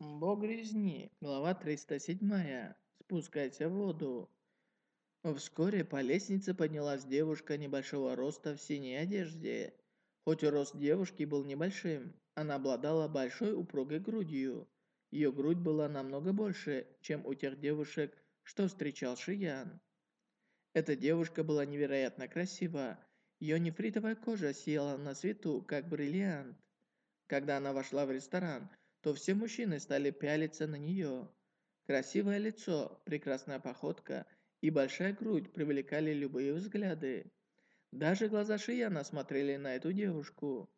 Бог резни, глава 307. Спускайся в воду. Вскоре по лестнице поднялась девушка небольшого роста в синей одежде. Хоть рост девушки был небольшим, она обладала большой упругой грудью. Ее грудь была намного больше, чем у тех девушек, что встречал Шиян. Эта девушка была невероятно красива. Ее нефритовая кожа сияла на свету, как бриллиант. Когда она вошла в ресторан, то все мужчины стали пялиться на нее. Красивое лицо, прекрасная походка и большая грудь привлекали любые взгляды. Даже глаза Шияна смотрели на эту девушку.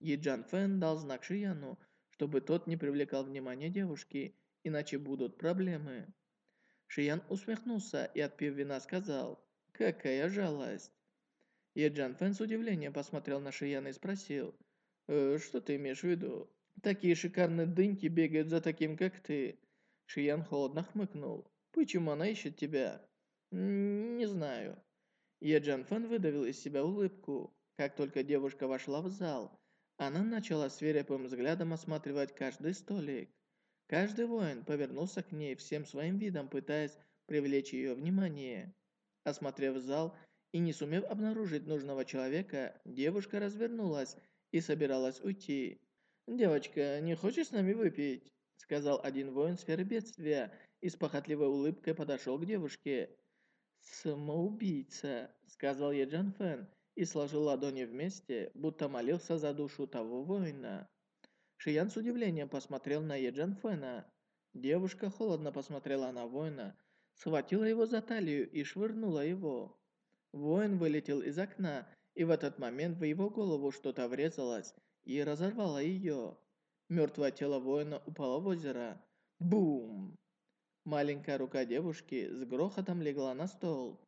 Еджан Фэн дал знак Шияну, чтобы тот не привлекал внимания девушки, иначе будут проблемы. Шиян усмехнулся и, отпив вина, сказал, «Какая жалость!» Еджан Фэн с удивлением посмотрел на Шияна и спросил, «Э, «Что ты имеешь в виду?» Такие шикарные дыньки бегают за таким, как ты. Шиян холодно хмыкнул. Почему она ищет тебя? Не знаю. Я Джан Фэн выдавил из себя улыбку. Как только девушка вошла в зал, она начала свирепым взглядом осматривать каждый столик. Каждый воин повернулся к ней всем своим видом, пытаясь привлечь ее внимание. Осмотрев зал и не сумев обнаружить нужного человека, девушка развернулась и собиралась уйти. «Девочка, не хочешь с нами выпить?» Сказал один воин сферы бедствия и с похотливой улыбкой подошел к девушке. «Самоубийца», — сказал Еджан Фэн и сложил ладони вместе, будто молился за душу того воина. Шиян с удивлением посмотрел на Еджан Фэна. Девушка холодно посмотрела на воина, схватила его за талию и швырнула его. Воин вылетел из окна, и в этот момент в его голову что-то врезалось, и разорвала ее. Мертвое тело воина упало в озеро. Бум! Маленькая рука девушки с грохотом легла на стол.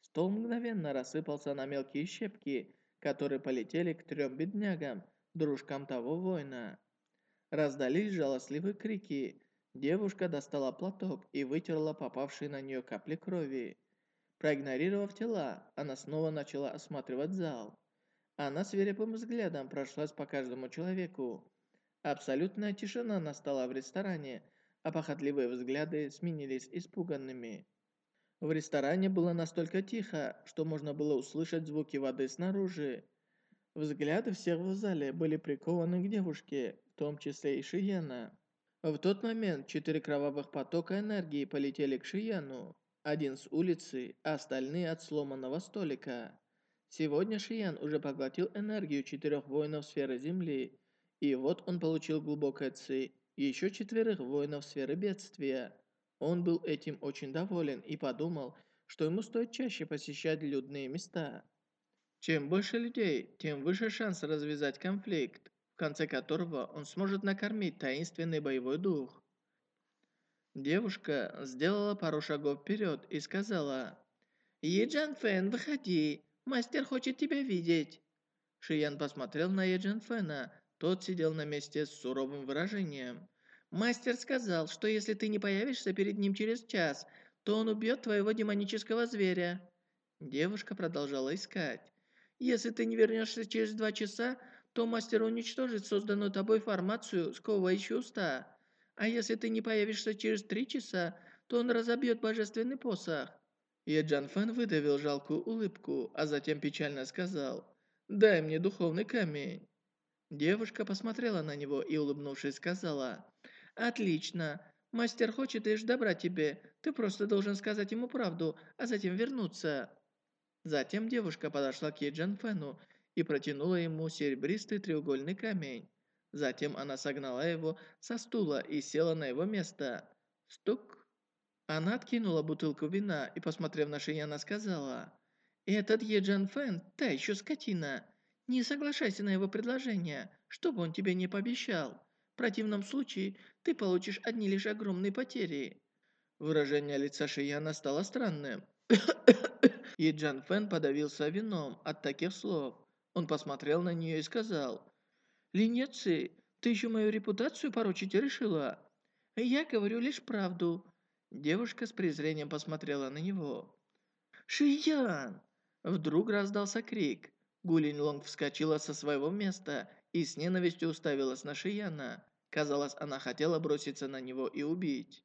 Стол мгновенно рассыпался на мелкие щепки, которые полетели к трем беднягам, дружкам того воина. Раздались жалостливые крики. Девушка достала платок и вытерла попавшие на нее капли крови. Проигнорировав тела, она снова начала осматривать зал. Она свирепым взглядом прошлась по каждому человеку. Абсолютная тишина настала в ресторане, а похотливые взгляды сменились испуганными. В ресторане было настолько тихо, что можно было услышать звуки воды снаружи. Взгляды всех в зале были прикованы к девушке, в том числе и Шияна. В тот момент четыре кровавых потока энергии полетели к Шияну. Один с улицы, а остальные от сломанного столика. Сегодня Шиян уже поглотил энергию четырех воинов сферы Земли, и вот он получил глубокое ци, еще четверых воинов сферы бедствия. Он был этим очень доволен и подумал, что ему стоит чаще посещать людные места. Чем больше людей, тем выше шанс развязать конфликт, в конце которого он сможет накормить таинственный боевой дух. Девушка сделала пару шагов вперед и сказала, «Еджан Фэн, выходи, Мастер хочет тебя видеть!» Шиян посмотрел на Еджин Фэна. Тот сидел на месте с суровым выражением. «Мастер сказал, что если ты не появишься перед ним через час, то он убьет твоего демонического зверя». Девушка продолжала искать. «Если ты не вернешься через два часа, то мастер уничтожит созданную тобой формацию, сковывающую уста. А если ты не появишься через три часа, то он разобьет божественный посох. И Джан Фэн выдавил жалкую улыбку, а затем печально сказал «Дай мне духовный камень». Девушка посмотрела на него и, улыбнувшись, сказала «Отлично. Мастер хочет лишь добра тебе. Ты просто должен сказать ему правду, а затем вернуться». Затем девушка подошла к Еджан Фэну и протянула ему серебристый треугольный камень. Затем она согнала его со стула и села на его место. Стук. Она откинула бутылку вина и, посмотрев на Шияна, сказала, «Этот Еджан Фэн, та еще скотина. Не соглашайся на его предложение, что бы он тебе не пообещал. В противном случае ты получишь одни лишь огромные потери». Выражение лица Шияна стало странным. Еджан Фэн подавился вином от таких слов. Он посмотрел на нее и сказал, «Линеци, ты еще мою репутацию порочить решила?» «Я говорю лишь правду. Девушка с презрением посмотрела на него. «Шиян!» Вдруг раздался крик. Гулин Лонг вскочила со своего места и с ненавистью уставилась на Шияна. Казалось, она хотела броситься на него и убить.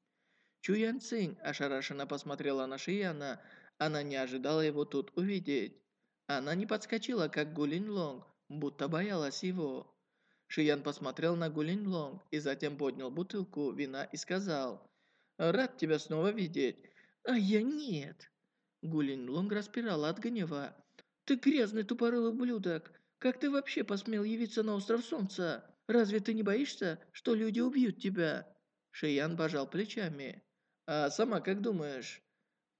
Чу Ян Цинь ошарашенно посмотрела на Шияна. Она не ожидала его тут увидеть. Она не подскочила, как Гулин Лонг, будто боялась его. Шиян посмотрел на Гулин Лонг и затем поднял бутылку вина и сказал, «Рад тебя снова видеть». «А я нет». Гулин Лонг распирала от гнева. «Ты грязный тупорылый ублюдок! Как ты вообще посмел явиться на остров Солнца? Разве ты не боишься, что люди убьют тебя?» Шиян пожал плечами. «А сама как думаешь?»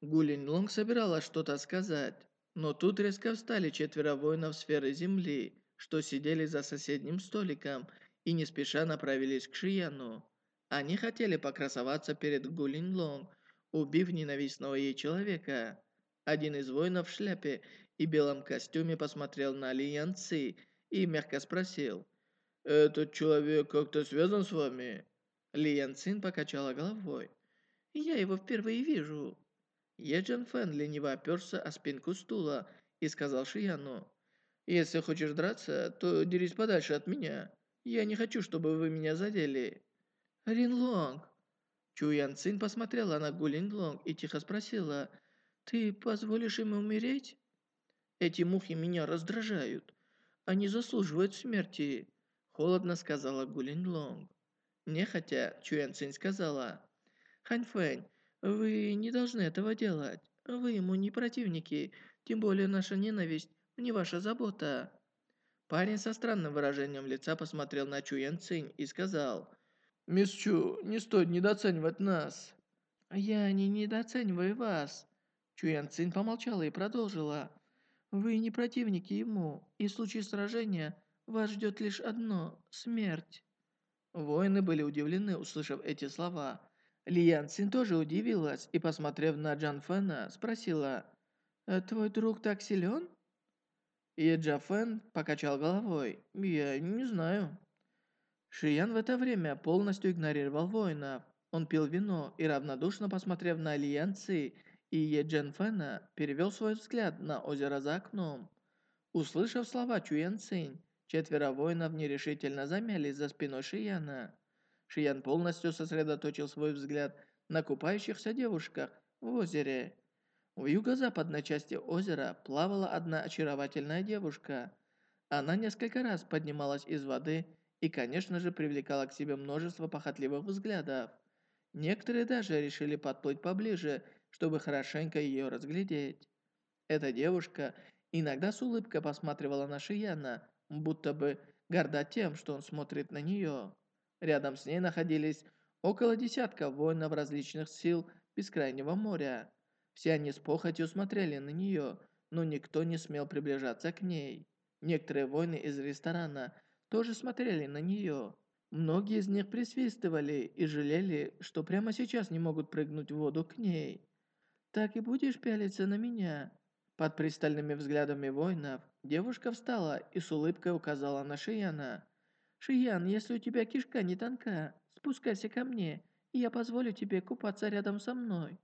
Гулин Лонг собиралась что-то сказать, но тут резко встали четверо воинов сферы Земли, что сидели за соседним столиком и не спеша направились к Шияну. Они хотели покрасоваться перед Гулин Лонг, убив ненавистного ей человека. Один из воинов в шляпе и белом костюме посмотрел на Ли Ян Ци и мягко спросил, «Этот человек как-то связан с вами?» Ли Ян Цин покачала головой. «Я его впервые вижу». Е Джан Фэн лениво оперся о спинку стула и сказал Шияну, если хочешь драться, то дерись подальше от меня. Я не хочу, чтобы вы меня задели». «Рин Лонг!» Чу Ян Цин посмотрела на Гу Линг Лонг и тихо спросила, «Ты позволишь им умереть?» «Эти мухи меня раздражают. Они заслуживают смерти», холодно сказала Гу Линг Лонг. Нехотя, Чу Ян Цин сказала, «Хань Фэнь, вы не должны этого делать. Вы ему не противники, тем более наша ненависть не ваша забота». Парень со странным выражением лица посмотрел на Чу Ян Цинь и сказал, «Мисс Чу, не стоит недооценивать нас». «Я не недооцениваю вас». Чу Ян Цинь помолчала и продолжила, «Вы не противники ему, и в случае сражения вас ждет лишь одно – смерть». Воины были удивлены, услышав эти слова. Ли Ян Цин тоже удивилась и, посмотрев на Джан Фэна, спросила, «Э, «Твой друг так силен?» И Джафен покачал головой. «Я не знаю». Шиян в это время полностью игнорировал воина. Он пил вино и, равнодушно посмотрев на Лиян Ци и Е Джен Фэна, перевел свой взгляд на озеро за окном. Услышав слова Чуян Цинь, четверо воинов нерешительно замялись за спиной Шияна. Шиян полностью сосредоточил свой взгляд на купающихся девушках в озере. В юго-западной части озера плавала одна очаровательная девушка. Она несколько раз поднималась из воды и, конечно же, привлекала к себе множество похотливых взглядов. Некоторые даже решили подплыть поближе, чтобы хорошенько ее разглядеть. Эта девушка иногда с улыбкой посматривала на Шияна, будто бы горда тем, что он смотрит на нее. Рядом с ней находились около десятка воинов различных сил Бескрайнего моря. Все они с похотью смотрели на нее, но никто не смел приближаться к ней. Некоторые воины из ресторана тоже смотрели на нее. Многие из них присвистывали и жалели, что прямо сейчас не могут прыгнуть в воду к ней. «Так и будешь пялиться на меня?» Под пристальными взглядами воинов девушка встала и с улыбкой указала на Шияна. «Шиян, если у тебя кишка не тонка, спускайся ко мне, и я позволю тебе купаться рядом со мной».